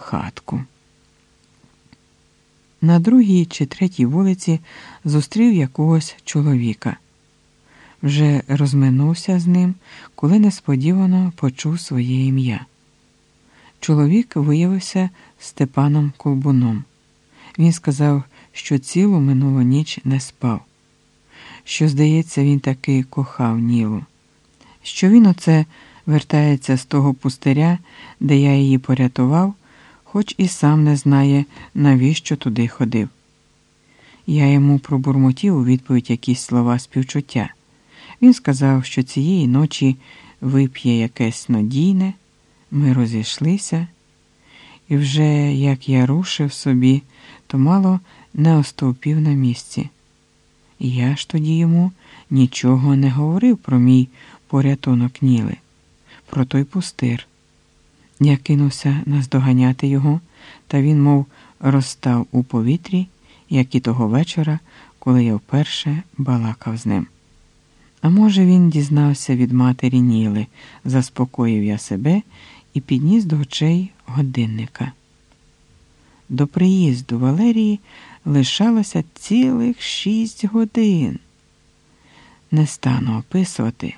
хатку. На другій чи третій вулиці зустрів якогось чоловіка. Вже розминувся з ним, коли несподівано почув своє ім'я. Чоловік виявився Степаном Колбуном. Він сказав, що цілу минулу ніч не спав, що, здається, він таки кохав Нілу, що він оце вертається з того пустиря, де я її порятував, хоч і сам не знає, навіщо туди ходив. Я йому пробурмотів у відповідь якісь слова співчуття. Він сказав, що цієї ночі вип'є якесь надійне, ми розійшлися, і вже як я рушив собі, то мало не остовпів на місці. Я ж тоді йому нічого не говорив про мій порятунок Ніли, про той пустир. Я кинувся наздоганяти його, та він, мов, розстав у повітрі, як і того вечора, коли я вперше балакав з ним. А може, він дізнався від матері Ніли, заспокоїв я себе і підніс до очей годинника. До приїзду Валерії лишалося цілих шість годин. Не стану описувати,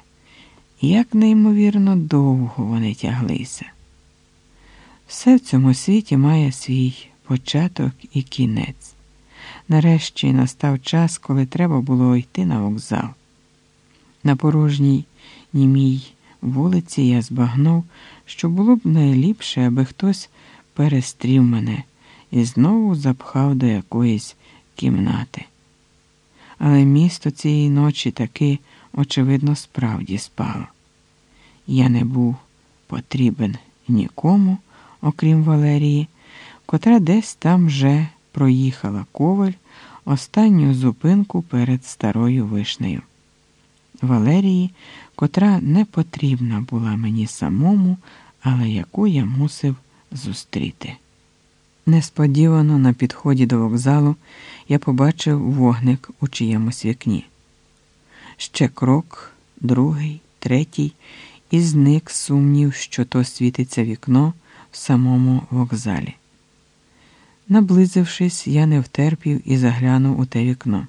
як неймовірно довго вони тяглися. Все в цьому світі має свій початок і кінець. Нарешті настав час, коли треба було йти на вокзал. На порожній німій вулиці я збагнув, що було б найліпше, аби хтось перестрів мене і знову запхав до якоїсь кімнати. Але місто цієї ночі таки, очевидно, справді спало. Я не був потрібен нікому, окрім Валерії, котра десь там вже проїхала коваль останню зупинку перед старою вишнею. Валерії, котра не потрібна була мені самому, але яку я мусив зустріти. Несподівано на підході до вокзалу я побачив вогник у чиємусь вікні. Ще крок, другий, третій, і зник сумнів, що то світиться вікно в самому вокзалі. Наблизившись, я не втерпів і заглянув у те вікно.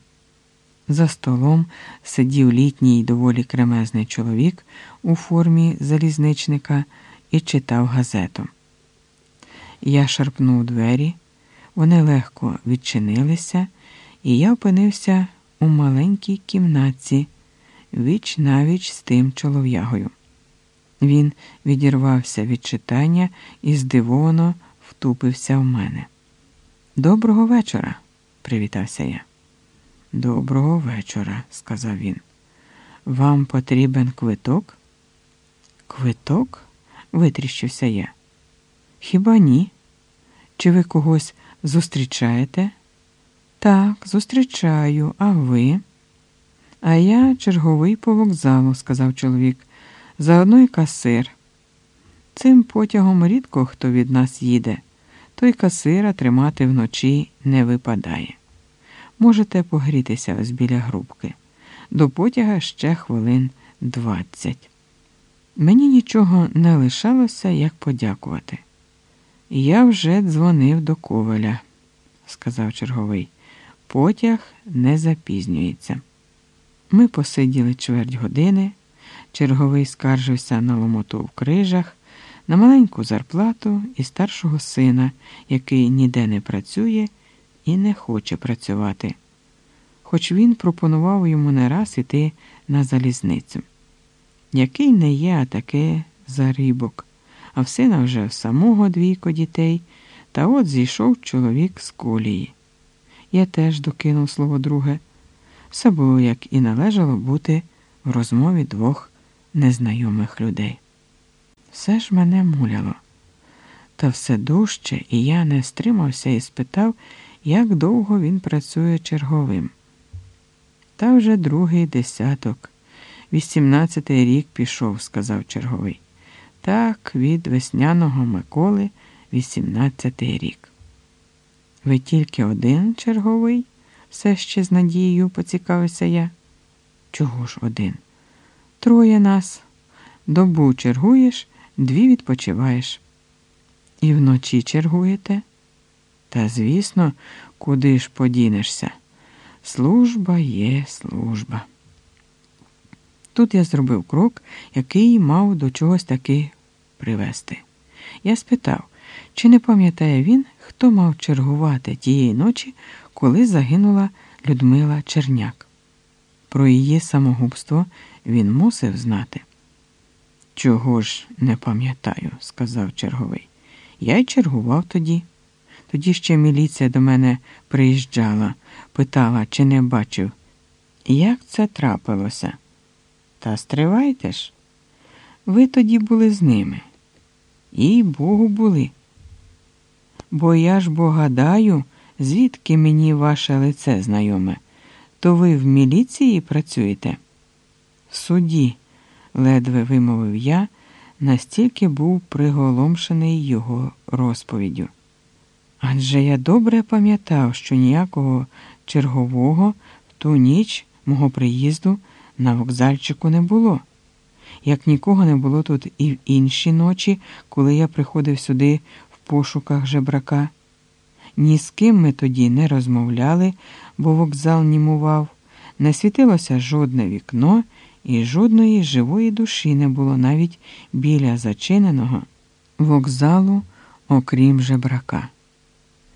За столом сидів літній доволі кремезний чоловік у формі залізничника і читав газету. Я шарпнув двері, вони легко відчинилися, і я опинився у маленькій кімнатці, віч навіч з тим чолов'ягою. Він відірвався від читання і здивовано втупився в мене. Доброго вечора, привітався я. Доброго вечора, сказав він. Вам потрібен квиток? Квиток? витріщився я. Хіба ні? Чи ви когось зустрічаєте? Так, зустрічаю, а ви? А я черговий по вокзалу, сказав чоловік, заодно й касир. Цим потягом рідко хто від нас їде, той касира тримати вночі не випадає. Можете погрітися ось біля грубки. До потяга ще хвилин двадцять. Мені нічого не лишалося, як подякувати. Я вже дзвонив до коваля, сказав черговий. Потяг не запізнюється. Ми посиділи чверть години. Черговий скаржився на ломоту в крижах, на маленьку зарплату і старшого сина, який ніде не працює і не хоче працювати, хоч він пропонував йому не раз іти на залізницю. Який не є, а таке зарибок, а в сина вже в самого двійко дітей, та от зійшов чоловік з колії. Я теж докинув слово друге. Все було, як і належало бути в розмові двох незнайомих людей. Все ж мене муляло, та все дужче, і я не стримався і спитав, як довго він працює черговим. Та вже другий десяток, вісімнадцятий рік пішов, сказав черговий. Так, від весняного Миколи, вісімнадцятий рік. Ви тільки один черговий? все ще з надією поцікавився я. Чого ж один? Троє нас. Добу чергуєш, дві відпочиваєш. І вночі чергуєте? Та, звісно, куди ж подінешся? Служба є служба. Тут я зробив крок, який мав до чогось таки привести. Я спитав, чи не пам'ятає він, хто мав чергувати тієї ночі, коли загинула Людмила Черняк. Про її самогубство він мусив знати. Чого ж не пам'ятаю, сказав черговий. Я й чергував тоді. Тоді ще міліція до мене приїжджала, питала, чи не бачив, як це трапилося. Та стривайте ж. Ви тоді були з ними. І Богу були. Бо я ж бо гадаю, звідки мені ваше лице знайоме, то ви в міліції працюєте? В суді, ледве вимовив я, настільки був приголомшений його розповіддю. Адже я добре пам'ятав, що ніякого чергового в ту ніч мого приїзду на вокзальчику не було. Як нікого не було тут і в інші ночі, коли я приходив сюди в пошуках жебрака. Ні з ким ми тоді не розмовляли, бо вокзал німував, не світилося жодне вікно, і жодної живої душі не було навіть біля зачиненого вокзалу, окрім жебрака.